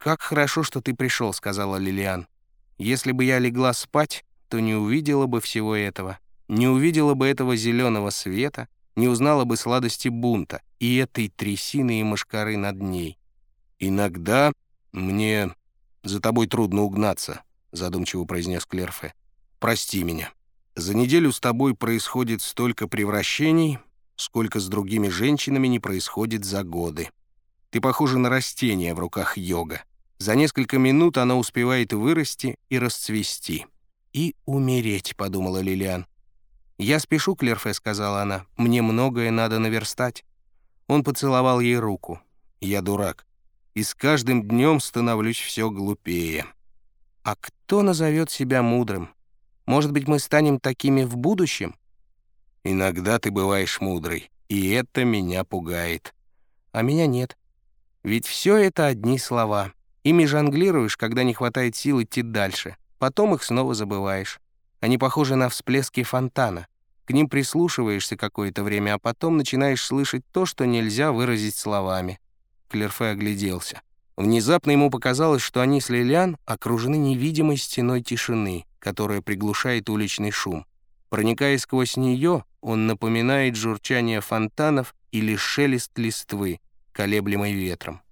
«Как хорошо, что ты пришел», — сказала Лилиан. «Если бы я легла спать, то не увидела бы всего этого, не увидела бы этого зеленого света, не узнала бы сладости бунта и этой трясины и мошкары над ней. Иногда мне за тобой трудно угнаться», — задумчиво произнес Клерфе. «Прости меня. За неделю с тобой происходит столько превращений, сколько с другими женщинами не происходит за годы. Ты похожа на растение в руках йога. За несколько минут оно успевает вырасти и расцвести. «И умереть», — подумала Лилиан. «Я спешу, Клерфе», — сказала она. «Мне многое надо наверстать». Он поцеловал ей руку. «Я дурак. И с каждым днем становлюсь все глупее». «А кто назовет себя мудрым? Может быть, мы станем такими в будущем?» «Иногда ты бываешь мудрый, и это меня пугает». «А меня нет. Ведь все это одни слова. Ими жонглируешь, когда не хватает сил идти дальше. Потом их снова забываешь. Они похожи на всплески фонтана. К ним прислушиваешься какое-то время, а потом начинаешь слышать то, что нельзя выразить словами. Клерфе огляделся. Внезапно ему показалось, что они с Лилиан окружены невидимой стеной тишины, которая приглушает уличный шум. Проникая сквозь нее, он напоминает журчание фонтанов или шелест листвы, колеблемой ветром.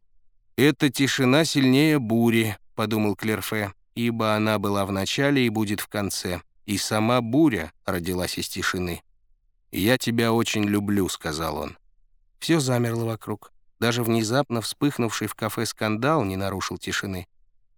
«Эта тишина сильнее бури», — подумал Клерфе, ибо она была в начале и будет в конце, и сама буря родилась из тишины. «Я тебя очень люблю», — сказал он. Все замерло вокруг. Даже внезапно вспыхнувший в кафе скандал не нарушил тишины.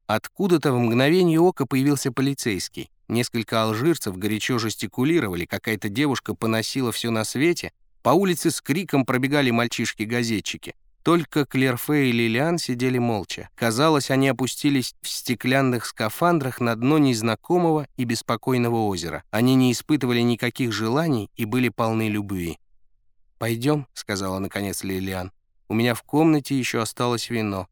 Откуда-то в мгновение ока появился полицейский. Несколько алжирцев горячо жестикулировали, какая-то девушка поносила все на свете, по улице с криком пробегали мальчишки-газетчики. Только Клерфе и Лилиан сидели молча. Казалось, они опустились в стеклянных скафандрах на дно незнакомого и беспокойного озера. Они не испытывали никаких желаний и были полны любви. «Пойдем», — сказала наконец Лилиан. «У меня в комнате еще осталось вино».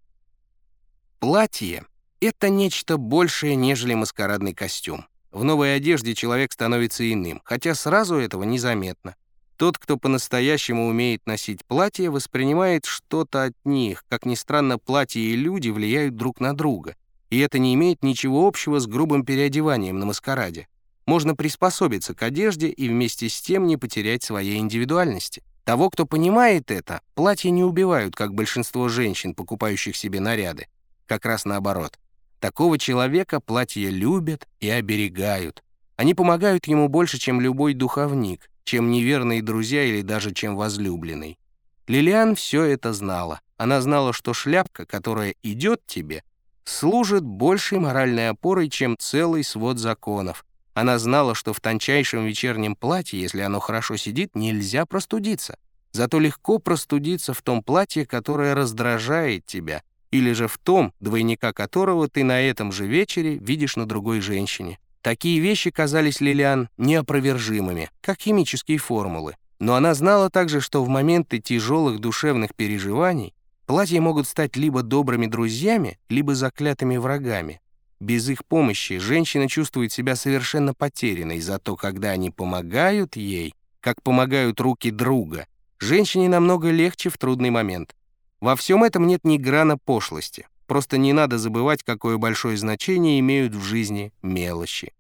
Платье — это нечто большее, нежели маскарадный костюм. В новой одежде человек становится иным, хотя сразу этого незаметно. Тот, кто по-настоящему умеет носить платье, воспринимает что-то от них. Как ни странно, платья и люди влияют друг на друга. И это не имеет ничего общего с грубым переодеванием на маскараде. Можно приспособиться к одежде и вместе с тем не потерять своей индивидуальности. Того, кто понимает это, платья не убивают, как большинство женщин, покупающих себе наряды. Как раз наоборот. Такого человека платья любят и оберегают. Они помогают ему больше, чем любой духовник, чем неверные друзья или даже чем возлюбленный. Лилиан все это знала. Она знала, что шляпка, которая идет тебе, служит большей моральной опорой, чем целый свод законов. Она знала, что в тончайшем вечернем платье, если оно хорошо сидит, нельзя простудиться. Зато легко простудиться в том платье, которое раздражает тебя, или же в том, двойника которого ты на этом же вечере видишь на другой женщине. Такие вещи казались Лилиан неопровержимыми, как химические формулы. Но она знала также, что в моменты тяжелых душевных переживаний платья могут стать либо добрыми друзьями, либо заклятыми врагами. Без их помощи женщина чувствует себя совершенно потерянной, зато когда они помогают ей, как помогают руки друга, женщине намного легче в трудный момент. Во всем этом нет ни грана пошлости. Просто не надо забывать, какое большое значение имеют в жизни мелочи.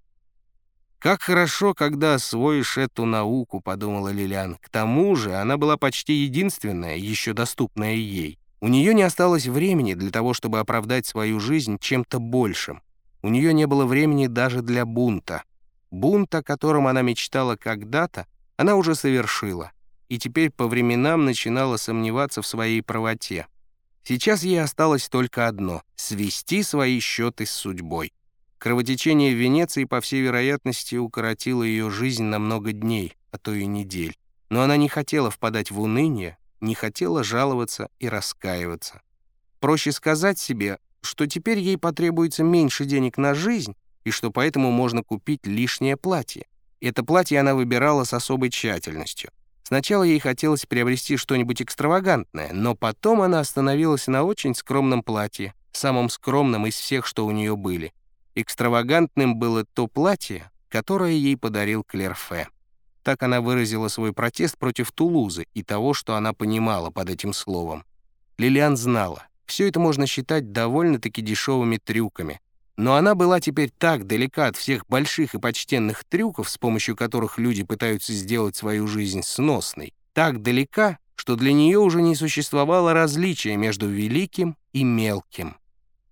«Как хорошо, когда освоишь эту науку», — подумала Лилиан. К тому же она была почти единственная, еще доступная ей. У нее не осталось времени для того, чтобы оправдать свою жизнь чем-то большим. У нее не было времени даже для бунта. Бунт, о котором она мечтала когда-то, она уже совершила, и теперь по временам начинала сомневаться в своей правоте. Сейчас ей осталось только одно — свести свои счеты с судьбой. Кровотечение в Венеции, по всей вероятности, укоротило ее жизнь на много дней, а то и недель. Но она не хотела впадать в уныние, не хотела жаловаться и раскаиваться. Проще сказать себе, что теперь ей потребуется меньше денег на жизнь, и что поэтому можно купить лишнее платье. Это платье она выбирала с особой тщательностью. Сначала ей хотелось приобрести что-нибудь экстравагантное, но потом она остановилась на очень скромном платье, самом скромном из всех, что у нее были. Экстравагантным было то платье, которое ей подарил Клерфе. Так она выразила свой протест против Тулузы и того, что она понимала под этим словом. Лилиан знала, Все это можно считать довольно-таки дешевыми трюками. Но она была теперь так далека от всех больших и почтенных трюков, с помощью которых люди пытаются сделать свою жизнь сносной, так далека, что для нее уже не существовало различия между великим и мелким.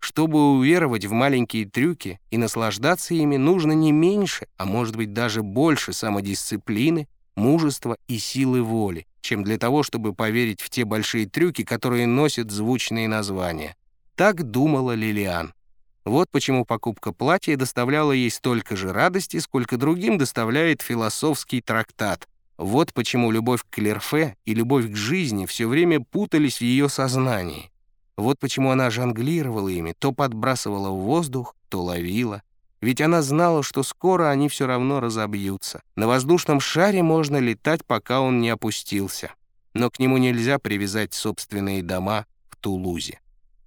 Чтобы уверовать в маленькие трюки и наслаждаться ими, нужно не меньше, а может быть даже больше самодисциплины, мужества и силы воли, чем для того, чтобы поверить в те большие трюки, которые носят звучные названия. Так думала Лилиан. Вот почему покупка платья доставляла ей столько же радости, сколько другим доставляет философский трактат. Вот почему любовь к Клерфе и любовь к жизни все время путались в ее сознании. Вот почему она жонглировала ими, то подбрасывала в воздух, то ловила. Ведь она знала, что скоро они все равно разобьются. На воздушном шаре можно летать, пока он не опустился. Но к нему нельзя привязать собственные дома в Тулузе.